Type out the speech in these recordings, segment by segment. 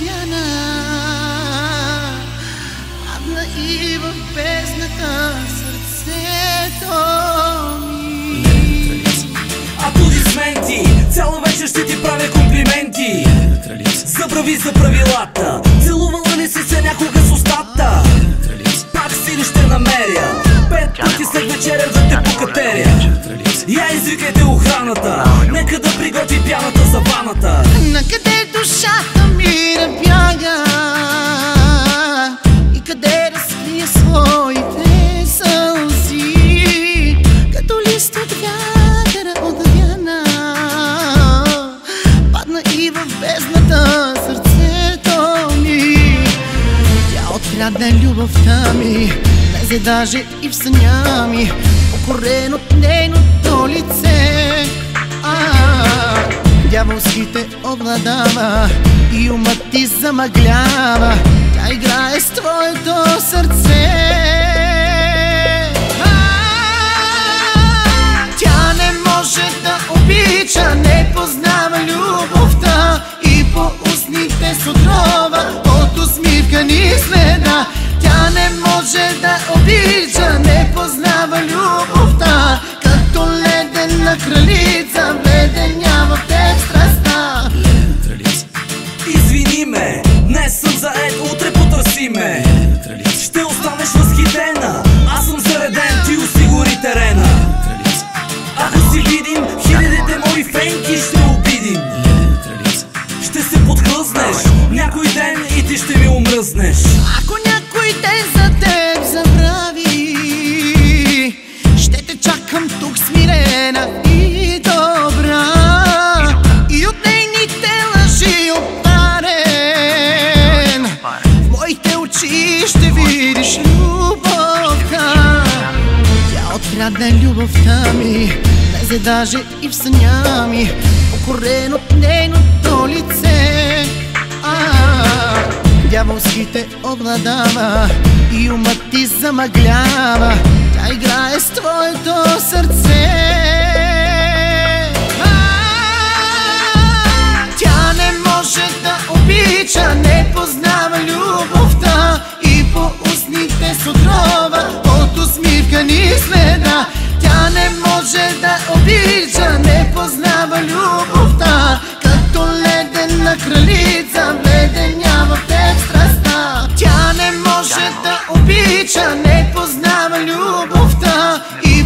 Вяна Падна и в бездната сърцето ми. Аплодисменти, цяла вечер ще ти правя комплименти. Забрави за правилата. Целувала ли си се някога с устата. Пак си ли ще намеря. Пет пъти след вечеря да те покатеря. Я извикайте охраната. Нека да приготви пяната за ваната. Открадна любовта ми Влезе даже и в съня ми Покорен от нейното лице. А, Дяволските обладава и умът ти замъглява. Тя играе с твоето сърце. Тя не може да обича, не познава любовта И по устните с отрова, от усмивка ни следа Тя не може да обича, не познава любовта. Като ледена кралица, вледенява в теб страстта Извини ме, днес съм заед, утре потърси ме. Ще останеш възхитена, аз съм зареден, ти осигури терена. Ако си видим, хилядите мои фенки ще обидим. Ще се подхлъзнеш, някой ден и ти ще ми омръзнеш Открадна любовта ми Влезе даже и в съня ми Покорен от нейното лице. А, Дяволските обладава и умът ти замъглява. Тя играе с твоето сърце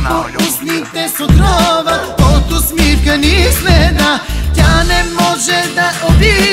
по устните с отрова, от усмивка ни следа Тя не може да обича,